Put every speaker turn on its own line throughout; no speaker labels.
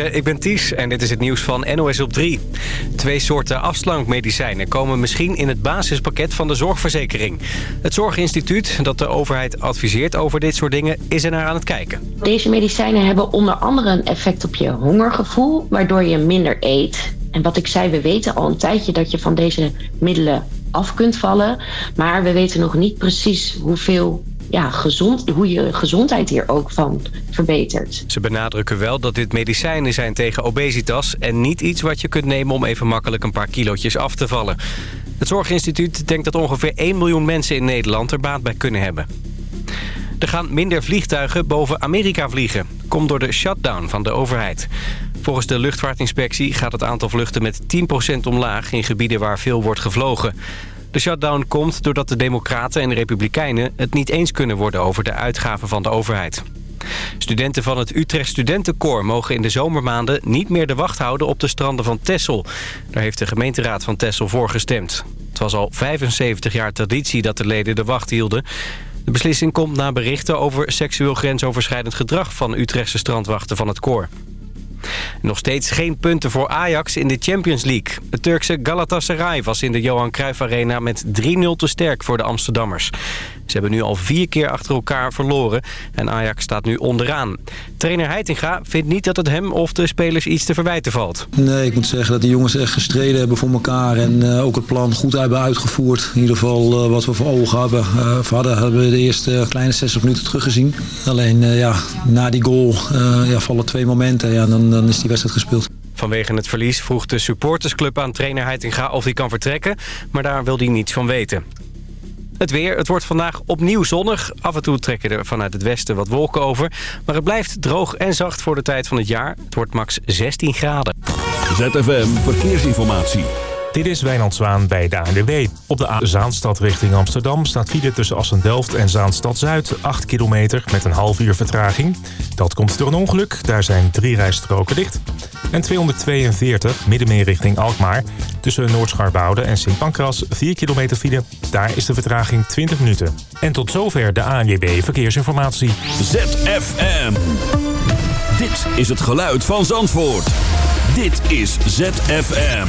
Ik ben Ties en dit is het nieuws van NOS op 3. Twee soorten afslankmedicijnen komen misschien in het basispakket van de zorgverzekering. Het Zorginstituut, dat de overheid adviseert over dit soort dingen, is er naar aan het kijken.
Deze medicijnen hebben onder andere een effect op je hongergevoel, waardoor je minder eet. En wat ik zei, we weten al een tijdje dat je van deze middelen af kunt vallen. Maar we weten nog niet precies hoeveel ja, gezond, hoe je gezondheid hier ook van verbetert.
Ze benadrukken wel dat dit medicijnen zijn tegen obesitas... en niet iets wat je kunt nemen om even makkelijk een paar kilootjes af te vallen. Het Zorginstituut denkt dat ongeveer 1 miljoen mensen in Nederland er baat bij kunnen hebben. Er gaan minder vliegtuigen boven Amerika vliegen. Komt door de shutdown van de overheid. Volgens de luchtvaartinspectie gaat het aantal vluchten met 10% omlaag... in gebieden waar veel wordt gevlogen. De shutdown komt doordat de democraten en republikeinen het niet eens kunnen worden over de uitgaven van de overheid. Studenten van het Utrecht Studentenkoor mogen in de zomermaanden niet meer de wacht houden op de stranden van Texel. Daar heeft de gemeenteraad van Texel voor gestemd. Het was al 75 jaar traditie dat de leden de wacht hielden. De beslissing komt na berichten over seksueel grensoverschrijdend gedrag van Utrechtse strandwachten van het koor. Nog steeds geen punten voor Ajax in de Champions League. Het Turkse Galatasaray was in de Johan Cruijff Arena met 3-0 te sterk voor de Amsterdammers. Ze hebben nu al vier keer achter elkaar verloren en Ajax staat nu onderaan. Trainer Heitinga vindt niet dat het hem of de spelers iets te verwijten valt.
Nee, ik moet zeggen dat die jongens echt gestreden hebben voor elkaar en uh, ook het plan goed hebben uitgevoerd. In ieder geval uh, wat we voor ogen hebben. Uh, hadden hebben we de eerste kleine 60 minuten teruggezien. Alleen ja, na die goal ja, vallen twee momenten ja, dan, dan is die wedstrijd gespeeld.
Vanwege het verlies vroeg de supportersclub aan trainer Heitinga of hij kan vertrekken, maar daar wil hij niets van weten. Het weer, het wordt vandaag opnieuw zonnig. Af en toe trekken er vanuit het westen wat wolken over. Maar het blijft droog en zacht voor de tijd van het jaar. Het wordt max 16 graden.
ZFM Verkeersinformatie.
Dit is Wijnand Zwaan bij de ANWB. Op de A Zaanstad richting Amsterdam staat file tussen Assen-Delft en Zaanstad-Zuid. 8 kilometer met een half uur vertraging. Dat komt door een ongeluk. Daar zijn drie rijstroken dicht. En 242 middenmeer richting Alkmaar. Tussen Noordscharbouwde en Sint Pancras 4 kilometer file. Daar is de vertraging 20 minuten. En tot zover de ANWB Verkeersinformatie.
ZFM. Dit is het geluid van Zandvoort. Dit is ZFM.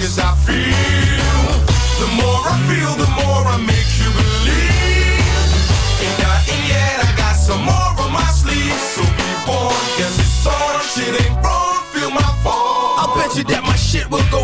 Cause I feel The more I feel, the more I make you believe. Ain't nothing yet, I got some more on my sleeve. So be warned, cause it's on Shit ain't wrong, feel my fall.
I bet you that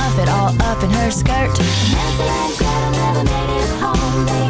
Miss Muffet all up in her skirt. And Gretel never made it home. They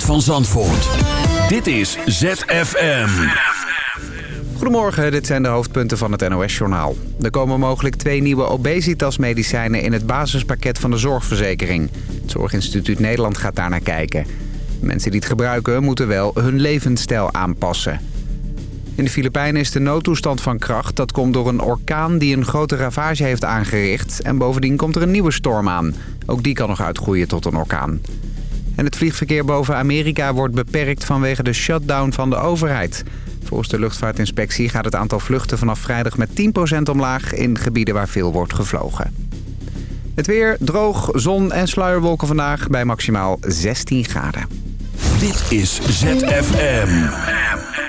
geluid van Zandvoort. Dit is ZFM.
Goedemorgen, dit zijn de hoofdpunten van het NOS-journaal. Er komen mogelijk twee nieuwe obesitasmedicijnen in het basispakket van de zorgverzekering. Het Zorginstituut Nederland gaat daar naar kijken. Mensen die het gebruiken moeten wel hun levensstijl aanpassen. In de Filipijnen is de noodtoestand van kracht. Dat komt door een orkaan die een grote ravage heeft aangericht. En bovendien komt er een nieuwe storm aan. Ook die kan nog uitgroeien tot een orkaan. En het vliegverkeer boven Amerika wordt beperkt vanwege de shutdown van de overheid. Volgens de luchtvaartinspectie gaat het aantal vluchten vanaf vrijdag met 10% omlaag in gebieden waar veel wordt gevlogen. Het weer, droog, zon en sluierwolken vandaag bij maximaal 16 graden.
Dit is ZFM.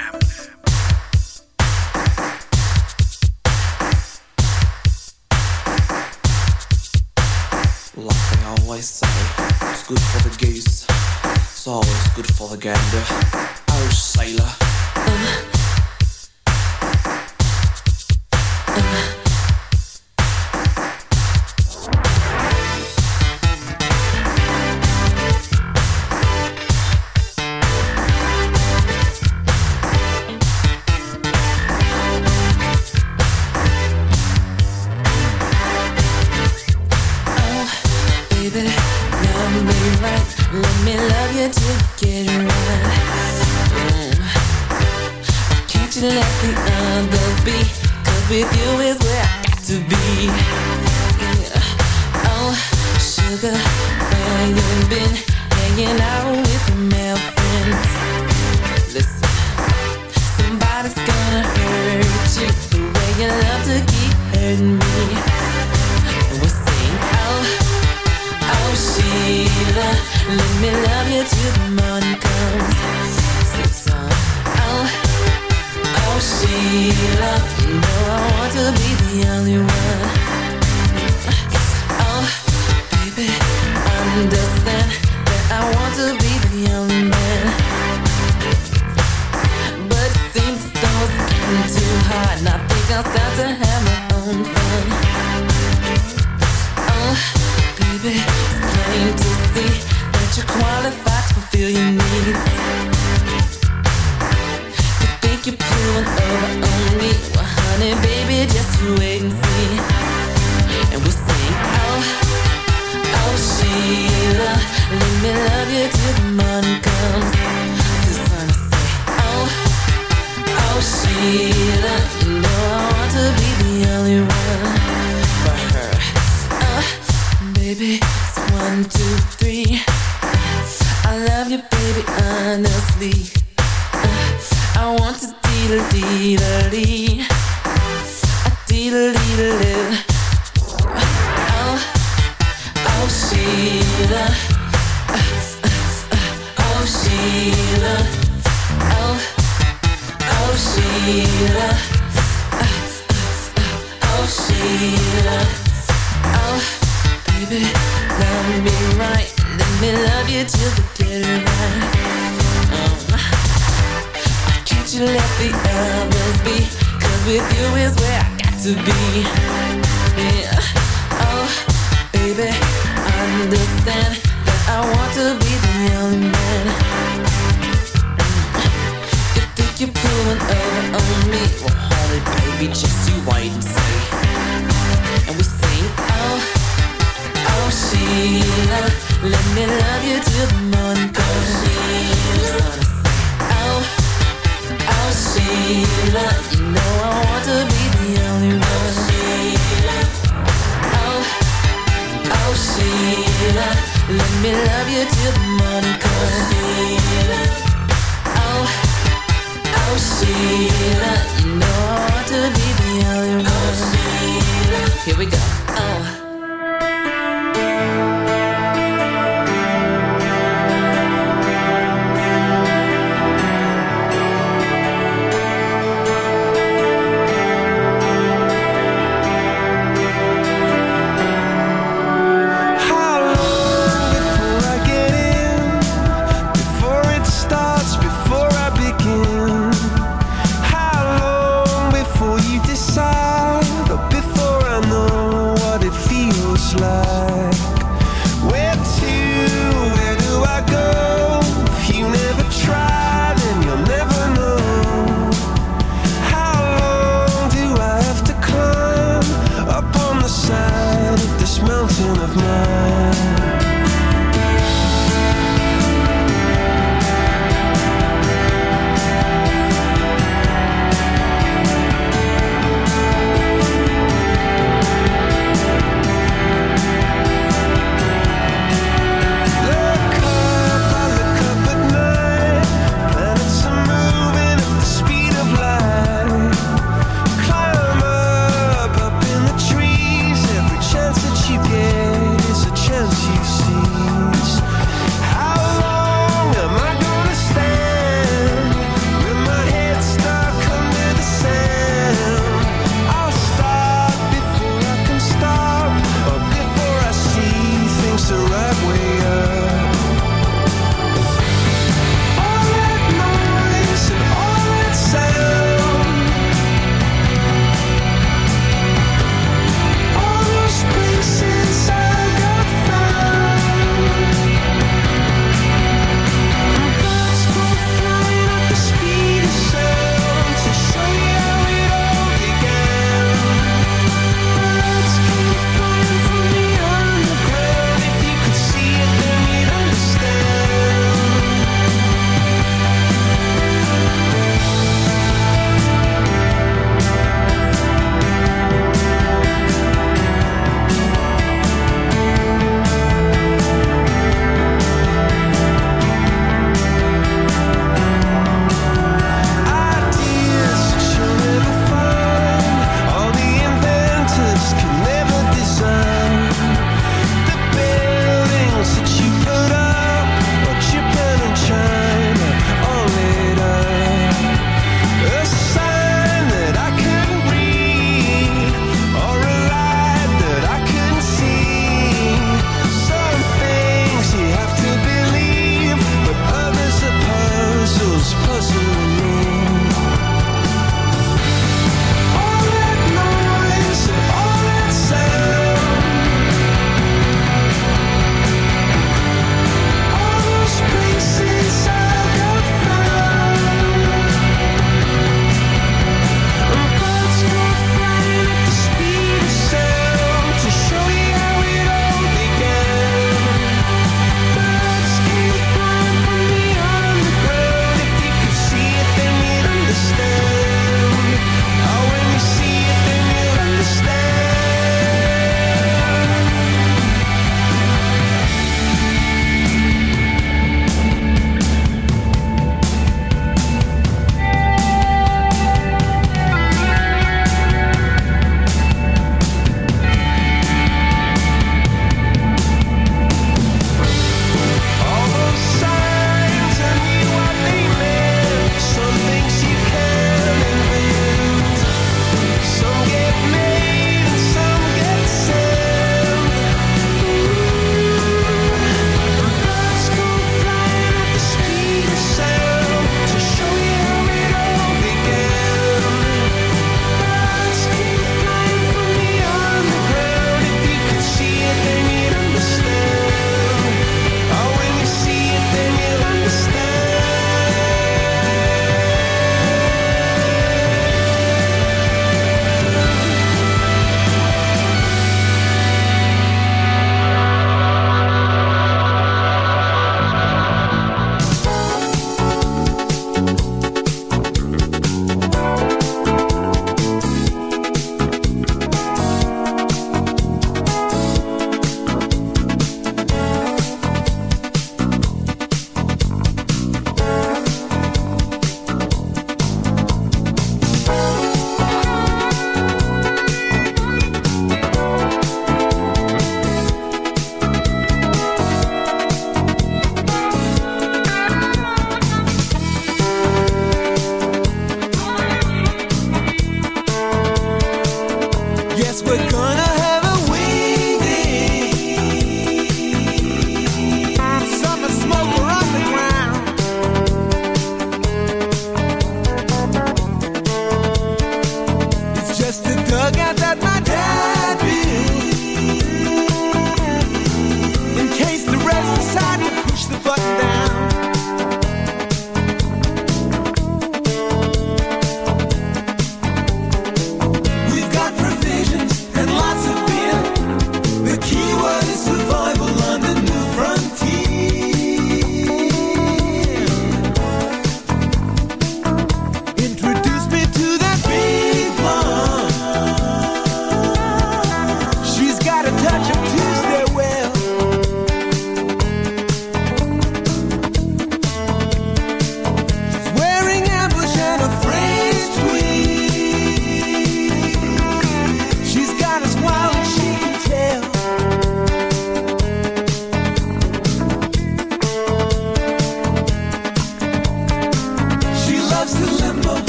It's always good for the gander. Irish sailor.
Uh.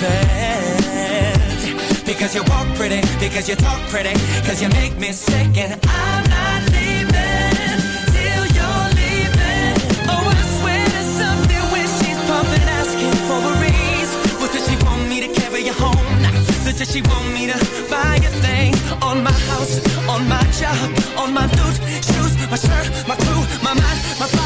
happens because you walk pretty, because you talk pretty, because you make me sick, and I'm not leaving till you're leaving. Oh, I swear to something when she's pumping, asking for a raise. What does she want me to carry you home? What does she want me to buy a thing on my house, on my job, on my boots, shoes, my shirt, my crew, my mind, my body?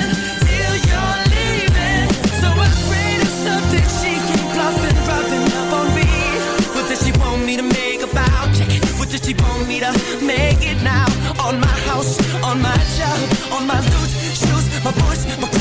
Did she want me to make it now? On my house, on my job, on my loot, shoes, my voice, my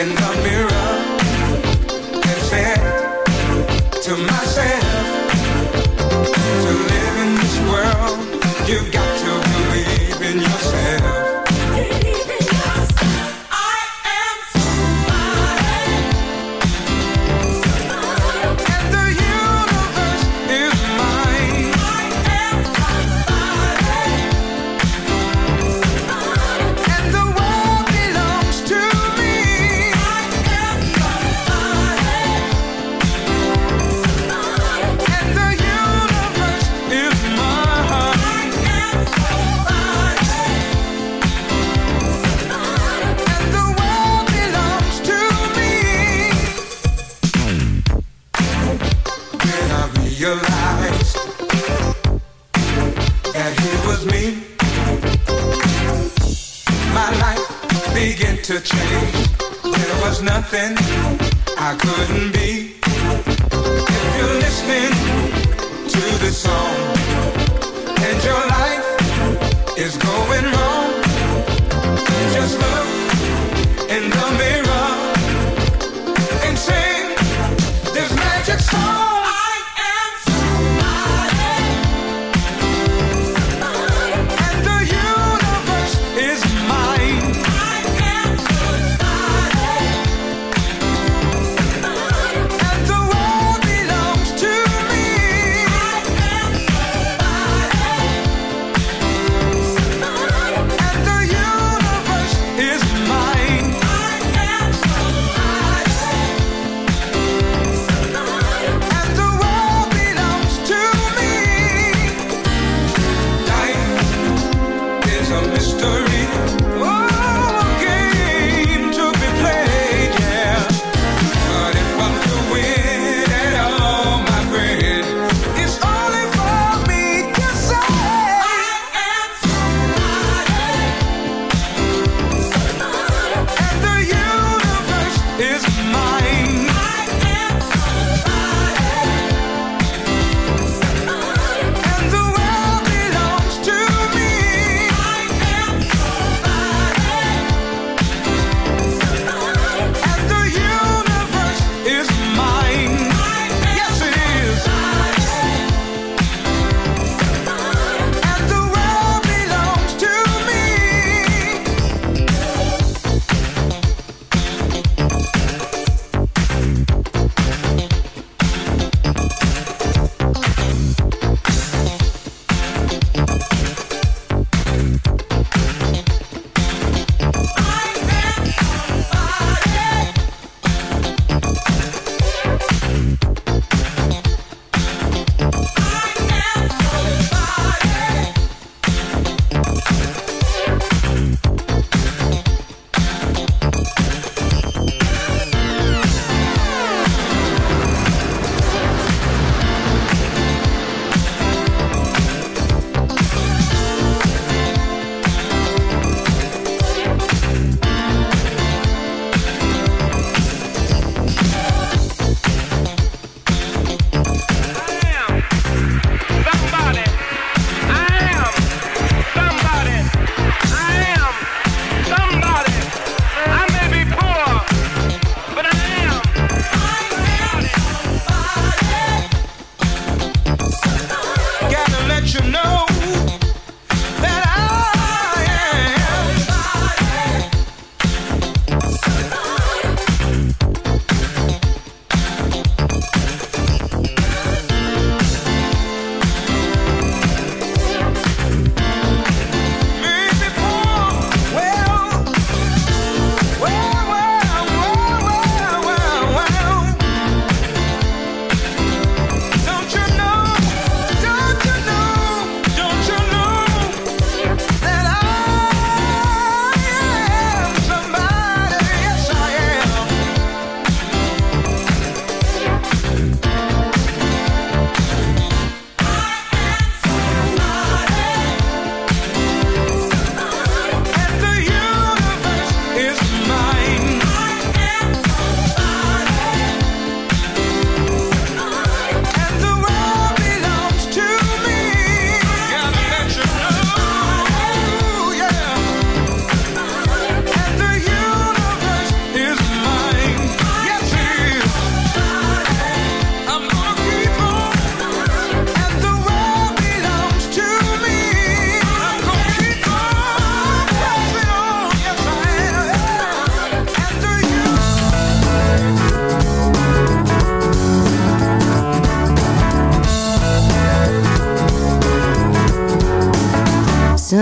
and come